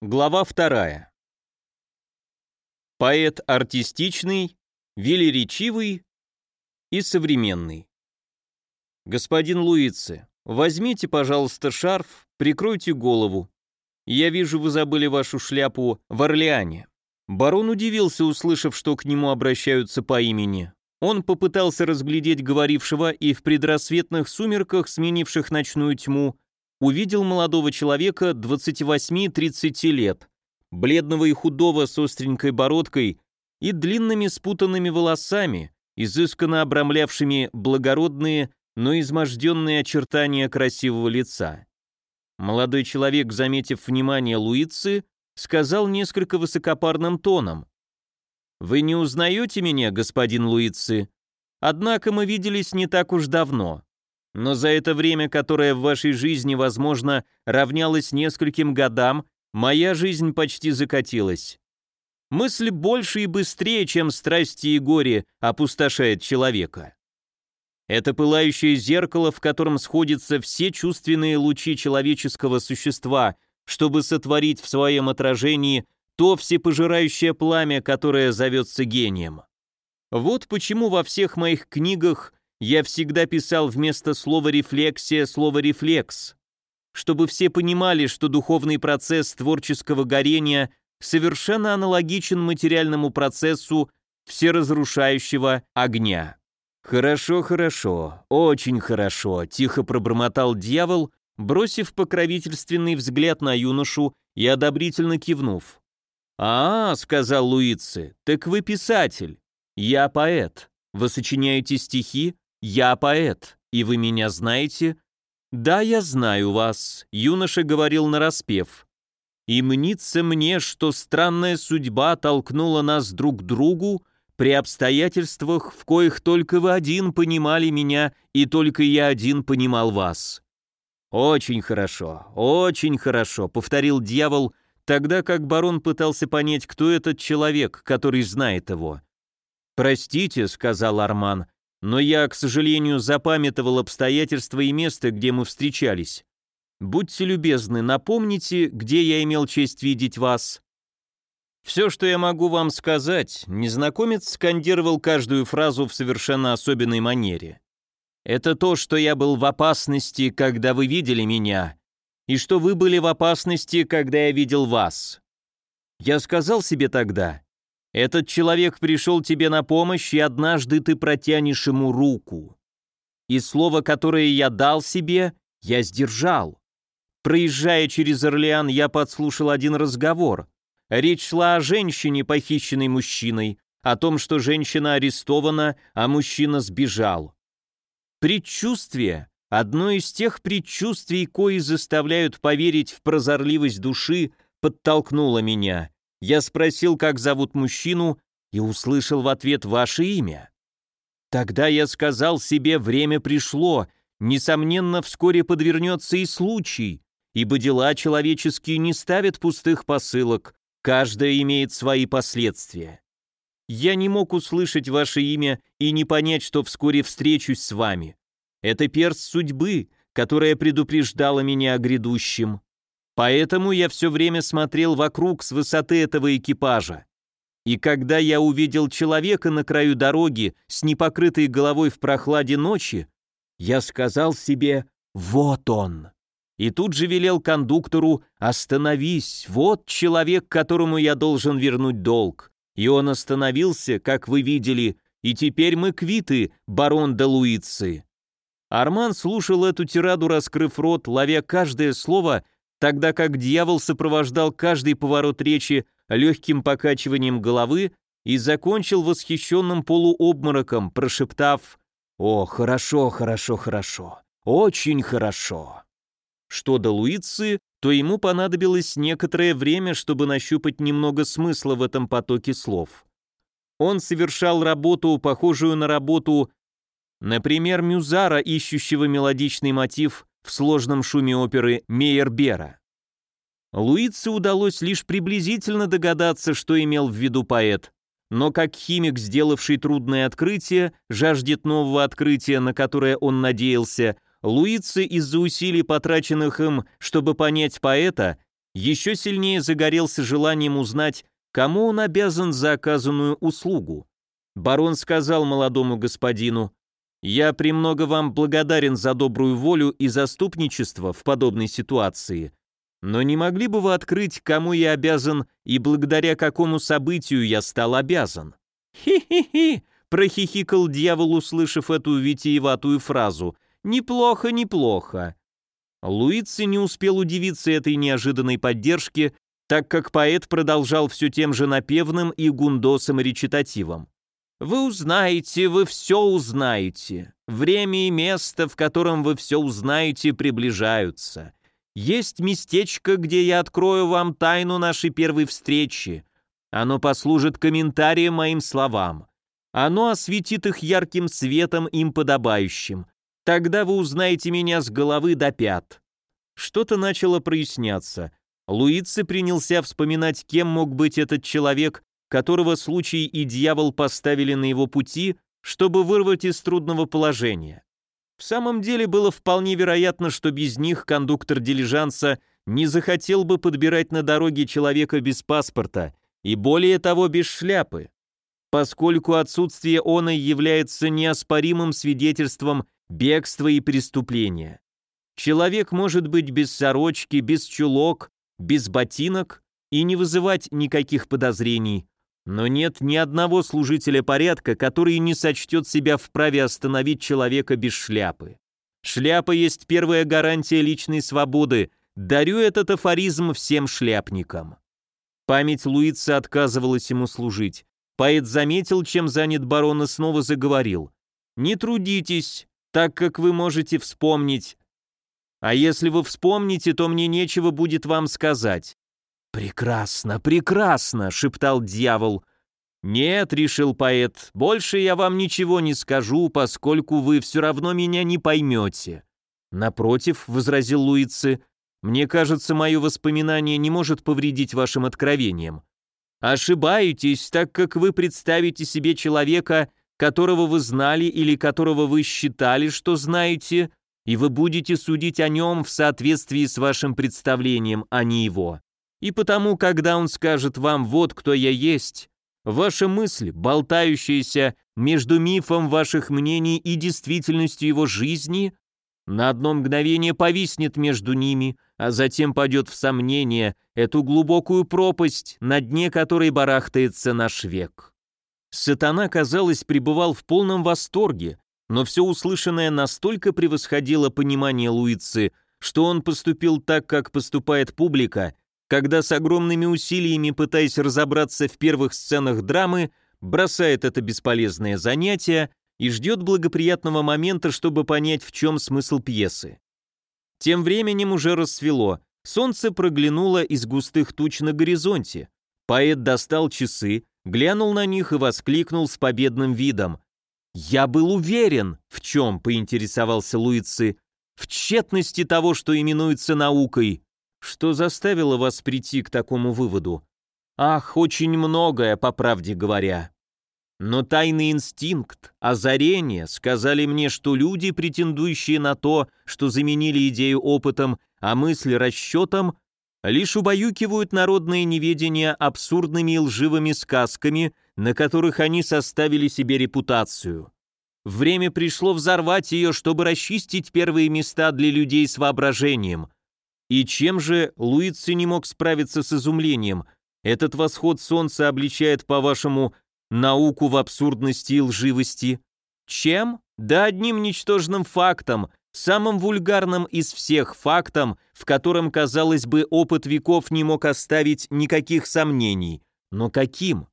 Глава вторая. Поэт артистичный, велеречивый и современный. Господин Луице, возьмите, пожалуйста, шарф, прикройте голову. Я вижу, вы забыли вашу шляпу в Орлеане. Барон удивился, услышав, что к нему обращаются по имени. Он попытался разглядеть говорившего и в предрассветных сумерках, сменивших ночную тьму, увидел молодого человека 28-30 лет, бледного и худого с остренькой бородкой и длинными спутанными волосами, изысканно обрамлявшими благородные, но изможденные очертания красивого лица. Молодой человек, заметив внимание Луицы, сказал несколько высокопарным тоном. «Вы не узнаете меня, господин Луицы? Однако мы виделись не так уж давно. Но за это время, которое в вашей жизни, возможно, равнялось нескольким годам, моя жизнь почти закатилась. Мысль больше и быстрее, чем страсти и горе, опустошает человека. Это пылающее зеркало, в котором сходятся все чувственные лучи человеческого существа, чтобы сотворить в своем отражении то всепожирающее пламя, которое зовется гением. Вот почему во всех моих книгах я всегда писал вместо слова «рефлексия» слово «рефлекс», чтобы все понимали, что духовный процесс творческого горения совершенно аналогичен материальному процессу всеразрушающего огня. «Хорошо, хорошо, очень хорошо», — тихо пробормотал дьявол, бросив покровительственный взгляд на юношу и одобрительно кивнув. «А, — сказал Луицы, — так вы писатель. Я поэт. Вы сочиняете стихи, «Я поэт, и вы меня знаете?» «Да, я знаю вас», — юноша говорил нараспев. «И мнится мне, что странная судьба толкнула нас друг к другу при обстоятельствах, в коих только вы один понимали меня, и только я один понимал вас». «Очень хорошо, очень хорошо», — повторил дьявол, тогда как барон пытался понять, кто этот человек, который знает его. «Простите», — сказал Арман, — но я, к сожалению, запамятовал обстоятельства и место, где мы встречались. Будьте любезны, напомните, где я имел честь видеть вас». Все, что я могу вам сказать, незнакомец скандировал каждую фразу в совершенно особенной манере. Это то, что я был в опасности, когда вы видели меня, и что вы были в опасности, когда я видел вас. Я сказал себе тогда, этот человек пришел тебе на помощь, и однажды ты протянешь ему руку. И слово, которое я дал себе, я сдержал. Проезжая через Орлеан, я подслушал один разговор. Речь шла о женщине, похищенной мужчиной, о том, что женщина арестована, а мужчина сбежал. Предчувствие — одно из тех предчувствий, кои заставляют поверить в прозорливость души, подтолкнуло меня — я спросил, как зовут мужчину, и услышал в ответ ваше имя. Тогда я сказал себе, время пришло, несомненно, вскоре подвернется и случай, ибо дела человеческие не ставят пустых посылок, каждая имеет свои последствия. Я не мог услышать ваше имя и не понять, что вскоре встречусь с вами. Это перст судьбы, которая предупреждала меня о грядущем. Поэтому я все время смотрел вокруг с высоты этого экипажа. И когда я увидел человека на краю дороги с непокрытой головой в прохладе ночи, я сказал себе «Вот он!» И тут же велел кондуктору «Остановись, вот человек, которому я должен вернуть долг». И он остановился, как вы видели, и теперь мы квиты, барон де Луицы. Арман слушал эту тираду, раскрыв рот, ловя каждое слово, тогда как дьявол сопровождал каждый поворот речи легким покачиванием головы и закончил восхищенным полуобмороком, прошептав «О, хорошо, хорошо, хорошо, очень хорошо». Что до Луицы, то ему понадобилось некоторое время, чтобы нащупать немного смысла в этом потоке слов. Он совершал работу, похожую на работу, например, Мюзара, ищущего мелодичный мотив в сложном шуме оперы Мейербера. Луице удалось лишь приблизительно догадаться, что имел в виду поэт, но как химик, сделавший трудное открытие, жаждет нового открытия, на которое он надеялся, Луице из-за усилий, потраченных им, чтобы понять поэта, еще сильнее загорелся желанием узнать, кому он обязан за оказанную услугу. Барон сказал молодому господину, «Я премного вам благодарен за добрую волю и заступничество в подобной ситуации, но не могли бы вы открыть, кому я обязан и благодаря какому событию я стал обязан?» «Хи-хи-хи!» — прохихикал дьявол, услышав эту витиеватую фразу. «Неплохо, неплохо. Луици не успел удивиться этой неожиданной поддержке, так как поэт продолжал все тем же напевным и гундосом речитативом. «Вы узнаете, вы все узнаете. Время и место, в котором вы все узнаете, приближаются. Есть местечко, где я открою вам тайну нашей первой встречи. Оно послужит комментарием моим словам. Оно осветит их ярким светом им подобающим. Тогда вы узнаете меня с головы до пят». Что-то начало проясняться. Луици принялся вспоминать, кем мог быть этот человек, которого случай и дьявол поставили на его пути, чтобы вырвать из трудного положения. В самом деле было вполне вероятно, что без них кондуктор дилижанса не захотел бы подбирать на дороге человека без паспорта и более того без шляпы, поскольку отсутствие оной является неоспоримым свидетельством бегство и преступление. Человек может быть без сорочки, без чулок, без ботинок и не вызывать никаких подозрений, но нет ни одного служителя порядка, который не сочтет себя вправе остановить человека без шляпы. Шляпа есть первая гарантия личной свободы. Дарю этот афоризм всем шляпникам. Память Луица отказывалась ему служить. Поэт заметил, чем занят барон, и снова заговорил. «Не трудитесь, так как вы можете вспомнить. А если вы вспомните, то мне нечего будет вам сказать». «Прекрасно, прекрасно!» — шептал дьявол. «Нет», — решил поэт, — «больше я вам ничего не скажу, поскольку вы все равно меня не поймете». «Напротив», — возразил Луицы, — «мне кажется, мое воспоминание не может повредить вашим откровениям». «Ошибаетесь, так как вы представите себе человека, которого вы знали или которого вы считали, что знаете, и вы будете судить о нем в соответствии с вашим представлением, а не его. И потому, когда он скажет вам «вот кто я есть», ваша мысль, болтающаяся между мифом ваших мнений и действительностью его жизни, на одно мгновение повиснет между ними, а затем падет в сомнение, эту глубокую пропасть, на дне которой барахтается наш век. Сатана, казалось, пребывал в полном восторге, но все услышанное настолько превосходило понимание Луицы, что он поступил так, как поступает публика, когда с огромными усилиями, пытаясь разобраться в первых сценах драмы, бросает это бесполезное занятие и ждет благоприятного момента, чтобы понять, в чем смысл пьесы. Тем временем уже рассвело, солнце проглянуло из густых туч на горизонте. Поэт достал часы, глянул на них и воскликнул с победным видом. «Я был уверен!» «В чем?» — поинтересовался Луицы. «В тщетности того, что именуется наукой. Что заставило вас прийти к такому выводу?» «Ах, очень многое, по правде говоря. Но тайный инстинкт, озарение сказали мне, что люди, претендующие на то, что заменили идею опытом, а мысль расчетом, лишь убаюкивают народное неведение абсурдными и лживыми сказками, на которых они составили себе репутацию. Время пришло взорвать ее, чтобы расчистить первые места для людей с воображением. И чем же Луици не мог справиться с изумлением? Этот восход солнца обличает, по-вашему, науку в абсурдности и лживости? Чем? Да одним ничтожным фактом, самым вульгарным из всех фактом, в котором, казалось бы, опыт веков не мог оставить никаких сомнений. Но каким?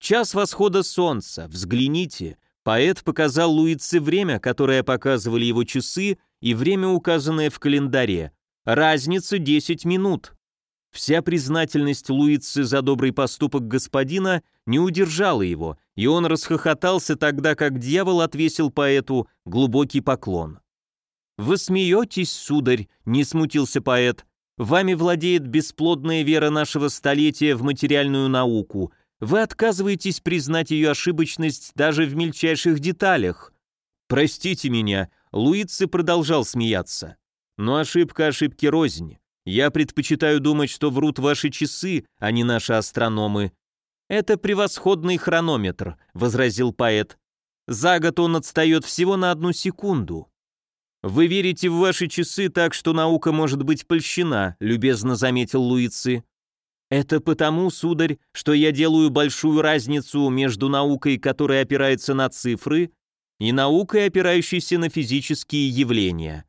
Час восхода солнца, взгляните. Поэт показал Луице время, которое показывали его часы, и время, указанное в календаре. Разница 10 минут. Вся признательность Луицы за добрый поступок господина не удержала его, и он расхохотался тогда, как дьявол отвесил поэту глубокий поклон. «Вы смеетесь, сударь», — не смутился поэт. «Вами владеет бесплодная вера нашего столетия в материальную науку. Вы отказываетесь признать ее ошибочность даже в мельчайших деталях». «Простите меня», — Луици продолжал смеяться. «Но ошибка ошибки рознь. Я предпочитаю думать, что врут ваши часы, а не наши астрономы. Это превосходный хронометр, возразил поэт. За год он отстает всего на одну секунду. Вы верите в ваши часы так, что наука может быть польщена, любезно заметил Луицы. Это потому, сударь, что я делаю большую разницу между наукой, которая опирается на цифры, и наукой, опирающейся на физические явления.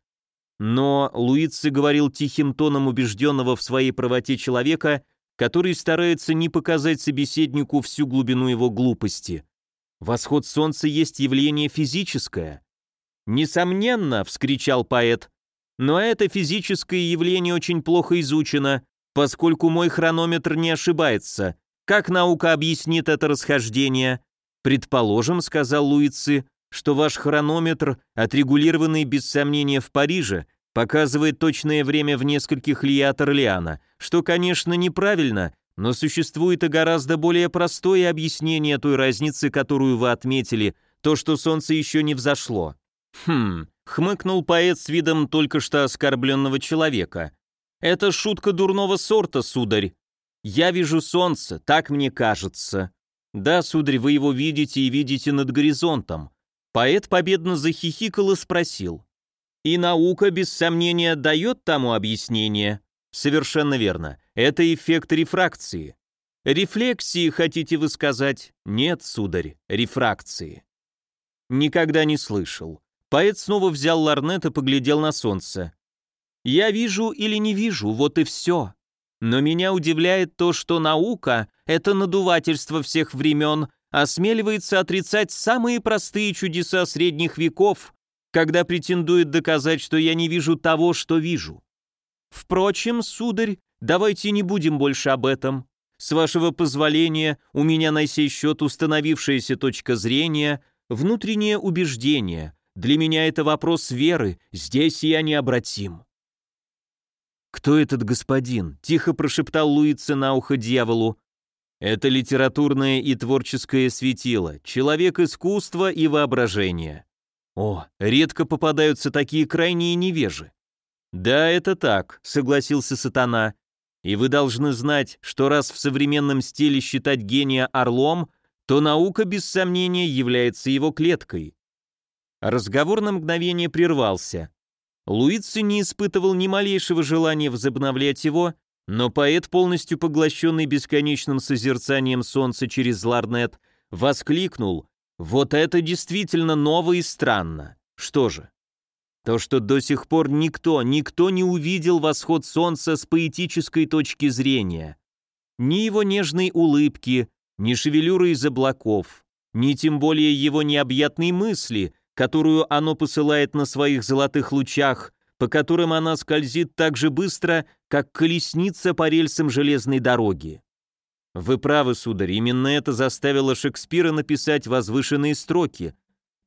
Но Луици говорил тихим тоном убежденного в своей правоте человека, который старается не показать собеседнику всю глубину его глупости. Восход солнца есть явление физическое. «Несомненно», — вскричал поэт, — «но это физическое явление очень плохо изучено, поскольку мой хронометр не ошибается. Как наука объяснит это расхождение?» «Предположим», — сказал Луици, что ваш хронометр, отрегулированный без сомнения в Париже, показывает точное время в нескольких ли от что, конечно, неправильно, но существует и гораздо более простое объяснение той разницы, которую вы отметили, то, что солнце еще не взошло. Хм, хмыкнул поэт с видом только что оскорбленного человека. Это шутка дурного сорта, сударь. Я вижу солнце, так мне кажется. Да, сударь, вы его видите и видите над горизонтом. Поэт победно захихикал и спросил. «И наука, без сомнения, дает тому объяснение?» «Совершенно верно. Это эффект рефракции». «Рефлексии, хотите вы сказать?» «Нет, сударь, рефракции». «Никогда не слышал». Поэт снова взял ларнет и поглядел на солнце. «Я вижу или не вижу, вот и все. Но меня удивляет то, что наука — это надувательство всех времен, осмеливается отрицать самые простые чудеса средних веков, когда претендует доказать, что я не вижу того, что вижу. Впрочем, сударь, давайте не будем больше об этом. С вашего позволения, у меня на сей счет установившаяся точка зрения, внутреннее убеждение. Для меня это вопрос веры, здесь я необратим. «Кто этот господин?» — тихо прошептал Луица на ухо дьяволу. Это литературное и творческое светило, человек искусства и воображения. О, редко попадаются такие крайние невежи. Да, это так, согласился сатана. И вы должны знать, что раз в современном стиле считать гения орлом, то наука без сомнения является его клеткой. Разговор на мгновение прервался. Луици не испытывал ни малейшего желания возобновлять его, но поэт, полностью поглощенный бесконечным созерцанием солнца через ларнет, воскликнул «Вот это действительно ново и странно!» Что же? То, что до сих пор никто, никто не увидел восход солнца с поэтической точки зрения. Ни его нежной улыбки, ни шевелюры из облаков, ни тем более его необъятной мысли, которую оно посылает на своих золотых лучах, по которым она скользит так же быстро, как колесница по рельсам железной дороги. Вы правы, сударь, именно это заставило Шекспира написать возвышенные строки.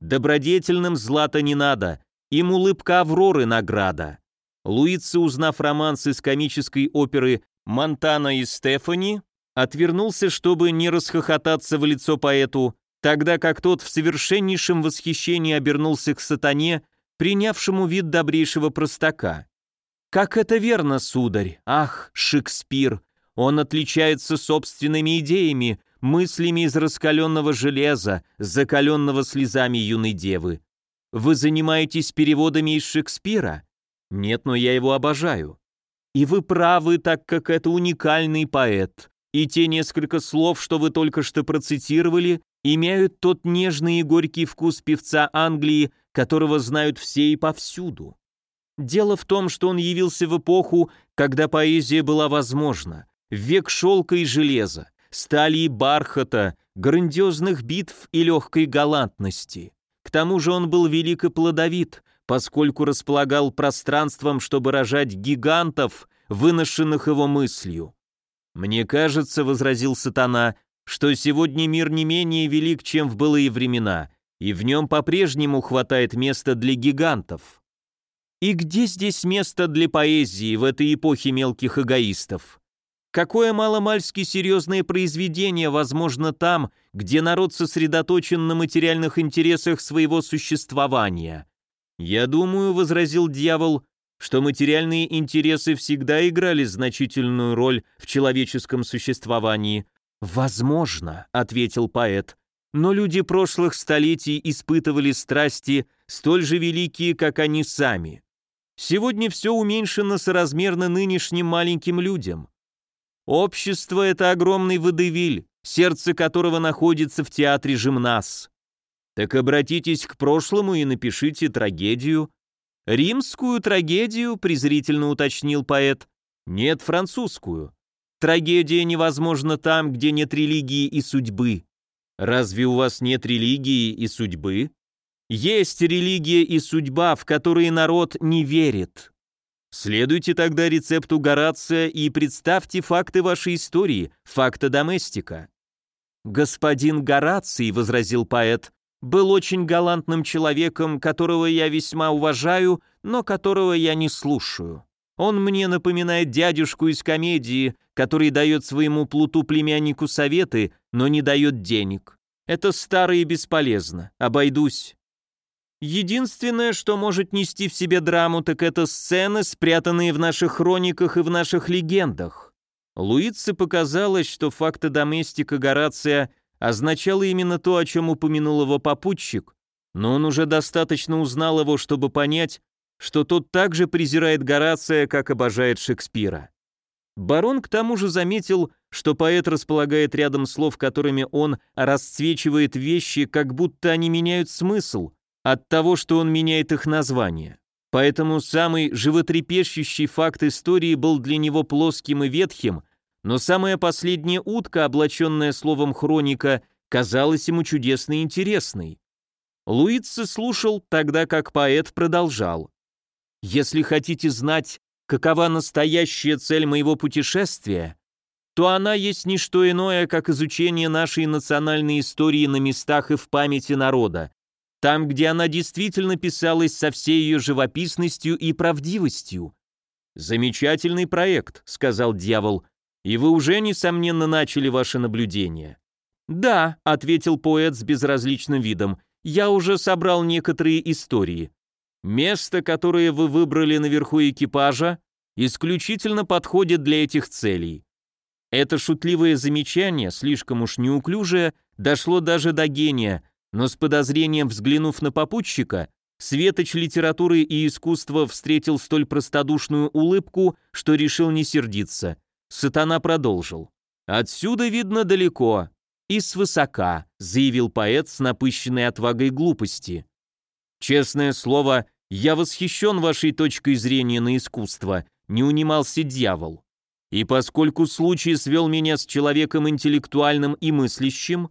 «Добродетельным злато не надо, им улыбка Авроры награда». Луици, узнав романс из комической оперы «Монтана и Стефани», отвернулся, чтобы не расхохотаться в лицо поэту, тогда как тот в совершеннейшем восхищении обернулся к сатане принявшему вид добрейшего простака. «Как это верно, сударь! Ах, Шекспир! Он отличается собственными идеями, мыслями из раскаленного железа, закаленного слезами юной девы. Вы занимаетесь переводами из Шекспира? Нет, но я его обожаю. И вы правы, так как это уникальный поэт. И те несколько слов, что вы только что процитировали, имеют тот нежный и горький вкус певца Англии, которого знают все и повсюду. Дело в том, что он явился в эпоху, когда поэзия была возможна, в век шелка и железа, стали и бархата, грандиозных битв и легкой галантности. К тому же он был велик и плодовит, поскольку располагал пространством, чтобы рожать гигантов, выношенных его мыслью. «Мне кажется», — возразил сатана, что сегодня мир не менее велик, чем в былые времена, и в нем по-прежнему хватает места для гигантов. И где здесь место для поэзии в этой эпохе мелких эгоистов? Какое маломальски серьезное произведение возможно там, где народ сосредоточен на материальных интересах своего существования? Я думаю, возразил дьявол, что материальные интересы всегда играли значительную роль в человеческом существовании. «Возможно», — ответил поэт, «но люди прошлых столетий испытывали страсти, столь же великие, как они сами. Сегодня все уменьшено соразмерно нынешним маленьким людям. Общество — это огромный водевиль, сердце которого находится в театре «Жимнас». Так обратитесь к прошлому и напишите трагедию. Римскую трагедию, презрительно уточнил поэт. Нет, французскую. Трагедия невозможна там, где нет религии и судьбы. Разве у вас нет религии и судьбы? Есть религия и судьба, в которые народ не верит. Следуйте тогда рецепту Горация и представьте факты вашей истории, факта доместика. «Господин Гораций», — возразил поэт, был очень галантным человеком, которого я весьма уважаю, но которого я не слушаю. Он мне напоминает дядюшку из комедии, который дает своему плуту племяннику советы, но не дает денег. Это старо и бесполезно. Обойдусь. Единственное, что может нести в себе драму, так это сцены, спрятанные в наших хрониках и в наших легендах. Луице показалось, что факты доместика Горация означало именно то, о чем упомянул его попутчик, но он уже достаточно узнал его, чтобы понять, что тот также презирает Горация, как обожает Шекспира. Барон к тому же заметил, что поэт располагает рядом слов, которыми он расцвечивает вещи, как будто они меняют смысл от того, что он меняет их название. Поэтому самый животрепещущий факт истории был для него плоским и ветхим, но самая последняя утка, облаченная словом «хроника», казалась ему чудесно интересной. Луица слушал, тогда как поэт продолжал. «Если хотите знать, какова настоящая цель моего путешествия, то она есть не что иное, как изучение нашей национальной истории на местах и в памяти народа, там, где она действительно писалась со всей ее живописностью и правдивостью. «Замечательный проект», — сказал дьявол, и вы уже, несомненно, начали ваше наблюдение. «Да», — ответил поэт с безразличным видом, — «я уже собрал некоторые истории. Место, которое вы выбрали наверху экипажа, исключительно подходит для этих целей. Это шутливое замечание, слишком уж неуклюжее, дошло даже до гения, но с подозрением взглянув на попутчика, Светоч литературы и искусства встретил столь простодушную улыбку, что решил не сердиться. Сатана продолжил. «Отсюда видно далеко и свысока», заявил поэт с напыщенной отвагой глупости. «Честное слово, я восхищен вашей точкой зрения на искусство», не унимался дьявол. «И поскольку случай свел меня с человеком интеллектуальным и мыслящим,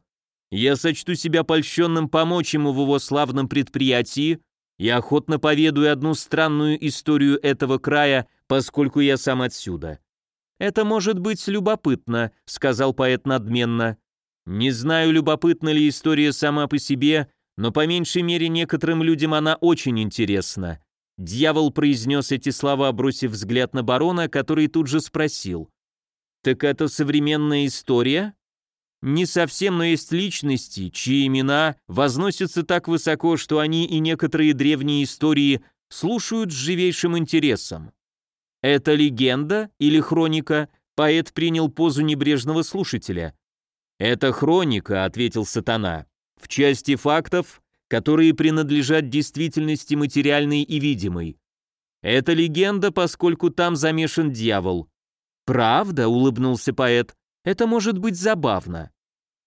я сочту себя польщенным помочь ему в его славном предприятии и охотно поведаю одну странную историю этого края, поскольку я сам отсюда. «Это может быть любопытно», — сказал поэт надменно. «Не знаю, любопытна ли история сама по себе, но по меньшей мере некоторым людям она очень интересна». Дьявол произнес эти слова, бросив взгляд на барона, который тут же спросил. «Так это современная история?» «Не совсем, но есть личности, чьи имена возносятся так высоко, что они и некоторые древние истории слушают с живейшим интересом. Это легенда или хроника? Поэт принял позу небрежного слушателя. Это хроника, ответил сатана. В части фактов, которые принадлежат действительности материальной и видимой. Это легенда, поскольку там замешан дьявол. Правда, улыбнулся поэт. Это может быть забавно.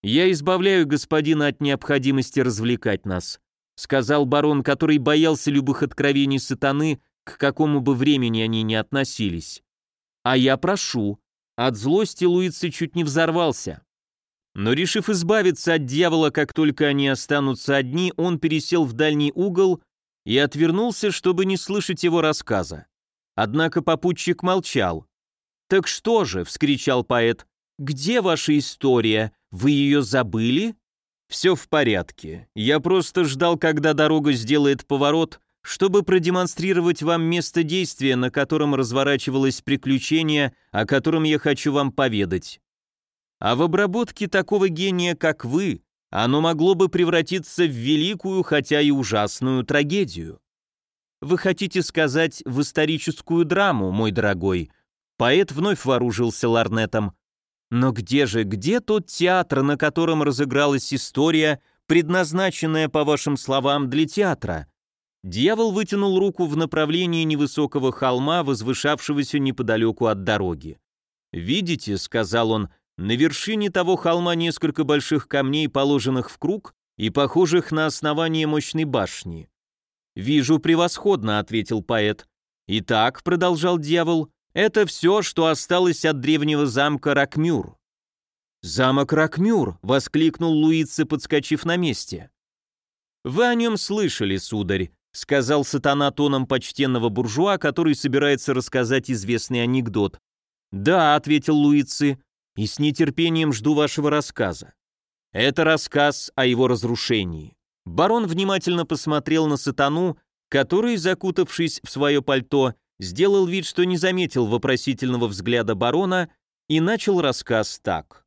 Я избавляю господина от необходимости развлекать нас, сказал барон, который боялся любых откровений сатаны к какому бы времени они ни относились. А я прошу. От злости Луица чуть не взорвался. Но решив избавиться от дьявола, как только они останутся одни, он пересел в дальний угол и отвернулся, чтобы не слышать его рассказа. Однако попутчик молчал. «Так что же?» — вскричал поэт. «Где ваша история? Вы ее забыли?» «Все в порядке. Я просто ждал, когда дорога сделает поворот, чтобы продемонстрировать вам место действия, на котором разворачивалось приключение, о котором я хочу вам поведать. А в обработке такого гения, как вы, оно могло бы превратиться в великую, хотя и ужасную трагедию. Вы хотите сказать в историческую драму, мой дорогой?» Поэт вновь вооружился ларнетом. «Но где же, где тот театр, на котором разыгралась история, предназначенная, по вашим словам, для театра?» Дьявол вытянул руку в направлении невысокого холма, возвышавшегося неподалеку от дороги. «Видите», — сказал он, — «на вершине того холма несколько больших камней, положенных в круг и похожих на основание мощной башни». «Вижу превосходно», — ответил поэт. «Итак», — продолжал дьявол, — «это все, что осталось от древнего замка Ракмюр». «Замок Ракмюр!» — воскликнул Луице, подскочив на месте. «Вы о нем слышали, сударь», — сказал сатана тоном почтенного буржуа, который собирается рассказать известный анекдот. «Да», — ответил Луици, — «и с нетерпением жду вашего рассказа». Это рассказ о его разрушении. Барон внимательно посмотрел на сатану, который, закутавшись в свое пальто, сделал вид, что не заметил вопросительного взгляда барона и начал рассказ так.